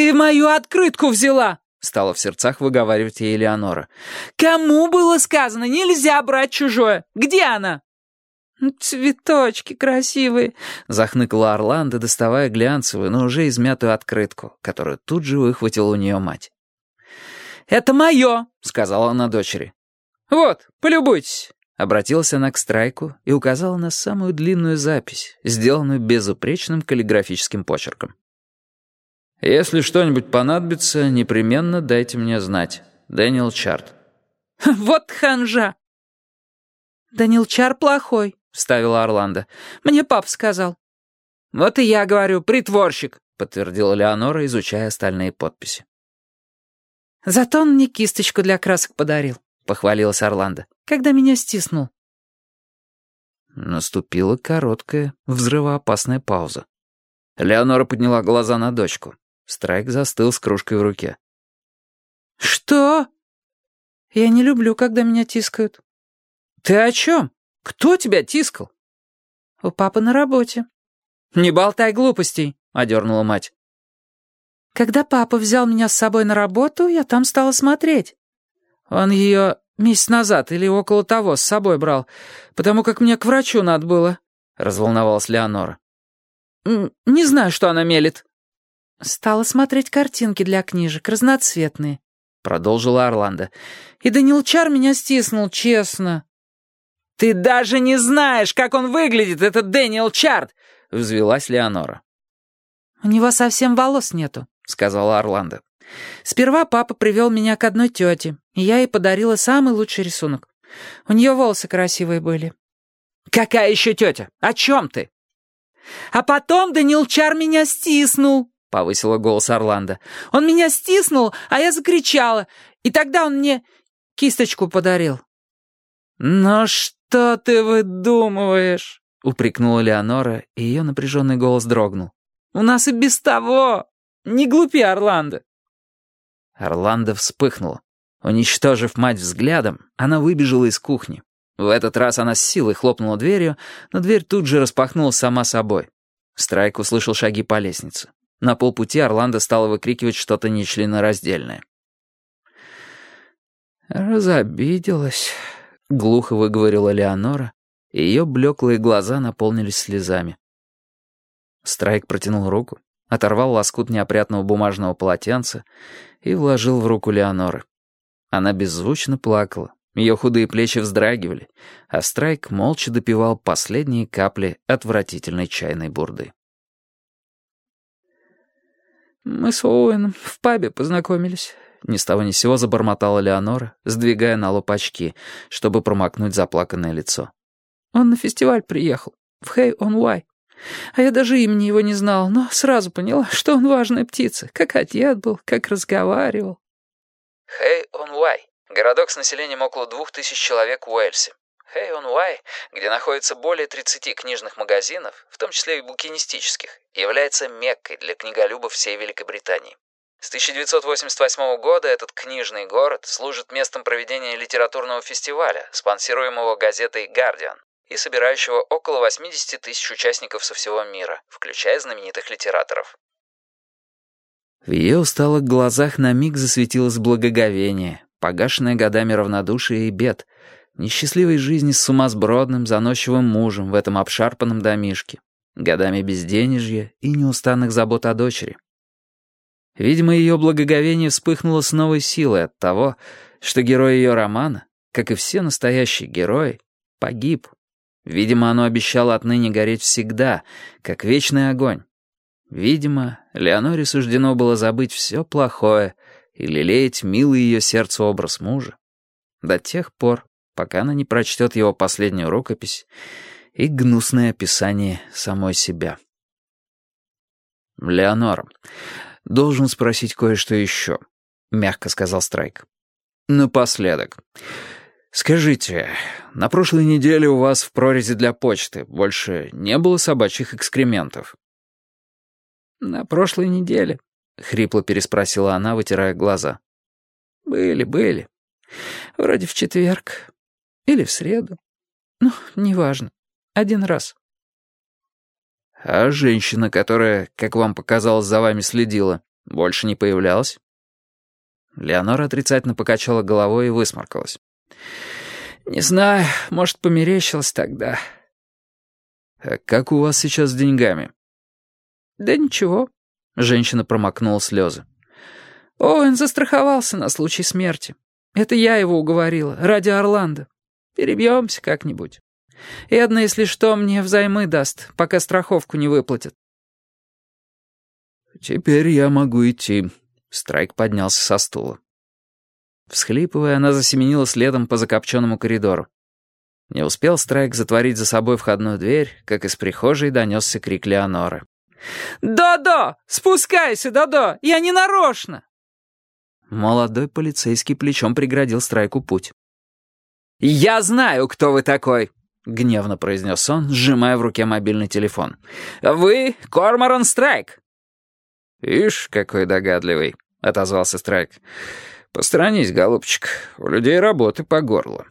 «Ты мою открытку взяла!» — стала в сердцах выговаривать ей Элеонора. «Кому было сказано, нельзя брать чужое? Где она?» «Цветочки красивые», — захныкала Орландо, доставая глянцевую, но уже измятую открытку, которую тут же выхватила у нее мать. «Это мое», — сказала она дочери. «Вот, полюбуйтесь». Обратилась она к Страйку и указала на самую длинную запись, сделанную безупречным каллиграфическим почерком. «Если что-нибудь понадобится, непременно дайте мне знать. Дэниел Чарт». «Вот ханжа!» «Дэниел Чар плохой», — вставила Орландо. «Мне пап сказал». «Вот и я говорю, притворщик», — подтвердила Леонора, изучая остальные подписи. «Зато он мне кисточку для красок подарил», — похвалилась Орландо, «когда меня стиснул». Наступила короткая, взрывоопасная пауза. Леонора подняла глаза на дочку. Страйк застыл с кружкой в руке. «Что?» «Я не люблю, когда меня тискают». «Ты о чем? Кто тебя тискал?» «У папы на работе». «Не болтай глупостей», — одернула мать. «Когда папа взял меня с собой на работу, я там стала смотреть. Он ее месяц назад или около того с собой брал, потому как мне к врачу надо было», — разволновалась Леонора. «Не знаю, что она мелет». «Стала смотреть картинки для книжек, разноцветные», — продолжила Орландо. «И Данил Чар меня стиснул, честно». «Ты даже не знаешь, как он выглядит, этот Дэниел Чарт!» — взвелась Леонора. «У него совсем волос нету», — сказала Орландо. «Сперва папа привел меня к одной тете, и я ей подарила самый лучший рисунок. У нее волосы красивые были». «Какая еще тетя? О чем ты?» «А потом Данил Чар меня стиснул», — повысила голос Орландо. «Он меня стиснул, а я закричала, и тогда он мне кисточку подарил». «Ну что ты выдумываешь?» — упрекнула Леонора, и ее напряженный голос дрогнул. «У нас и без того! Не глупи, Орландо!» Орландо вспыхнула. Уничтожив мать взглядом, она выбежала из кухни. В этот раз она с силой хлопнула дверью, но дверь тут же распахнулась сама собой. Страйк услышал шаги по лестнице. На полпути Орландо стала выкрикивать что-то нечленораздельное. «Разобиделась», — глухо выговорила Леонора, и ее блеклые глаза наполнились слезами. Страйк протянул руку, оторвал лоскут неопрятного бумажного полотенца и вложил в руку Леоноры. Она беззвучно плакала, ее худые плечи вздрагивали, а Страйк молча допивал последние капли отвратительной чайной бурды. «Мы с Оуэном в пабе познакомились», — ни с того ни сего забормотала Леонора, сдвигая на лоб очки, чтобы промокнуть заплаканное лицо. «Он на фестиваль приехал, в Хэй-он-Уай. А я даже имени его не знал, но сразу поняла, что он важная птица, как одет был, как разговаривал». Хэй-он-Уай — городок с населением около двух тысяч человек в Уэльсе. Хэй-он-Уай, где находится более 30 книжных магазинов, в том числе и букинистических, является меккой для книголюбов всей Великобритании. С 1988 года этот книжный город служит местом проведения литературного фестиваля, спонсируемого газетой «Гардиан», и собирающего около 80 тысяч участников со всего мира, включая знаменитых литераторов. В ее усталых глазах на миг засветилось благоговение, погашенное годами равнодушия и бед — несчастливой жизни с сумасбродным, заносчивым мужем в этом обшарпанном домишке, годами безденежья и неустанных забот о дочери. Видимо, ее благоговение вспыхнуло с новой силой от того, что герой ее романа, как и все настоящие герои, погиб. Видимо, оно обещало отныне гореть всегда, как вечный огонь. Видимо, Леоноре суждено было забыть все плохое и лелеять милый ее сердцу образ мужа до тех пор, пока она не прочтет его последнюю рукопись и гнусное описание самой себя. «Леонора, должен спросить кое-что еще», — мягко сказал Страйк. «Напоследок. Скажите, на прошлой неделе у вас в прорези для почты больше не было собачьих экскрементов?» «На прошлой неделе», — хрипло переспросила она, вытирая глаза. «Были, были. Вроде в четверг. Или в среду. Ну, неважно. Один раз. А женщина, которая, как вам показалось, за вами следила, Больше не появлялась?» Леонора отрицательно покачала головой и высморкалась. «Не знаю, может, померещилось тогда». «А как у вас сейчас с деньгами?» «Да ничего», — женщина промокнула слезы. «Оуэн застраховался на случай смерти. Это я его уговорила, ради Орландо. Перебьемся как-нибудь. Эдна, если что, мне взаймы даст, пока страховку не выплатят». «Теперь я могу идти», — Страйк поднялся со стула. Всхлипывая, она засеменила следом по закопченному коридору. Не успел Страйк затворить за собой входную дверь, как из прихожей донесся крик Леоноры. «Да-да! Спускайся, да-да! Я не нарочно!» Молодой полицейский плечом преградил Страйку путь. «Я знаю, кто вы такой!» — гневно произнес он, сжимая в руке мобильный телефон. «Вы Корморан Страйк!» «Ишь, какой догадливый!» — отозвался Страйк. «Постранись, голубчик, у людей работы по горло».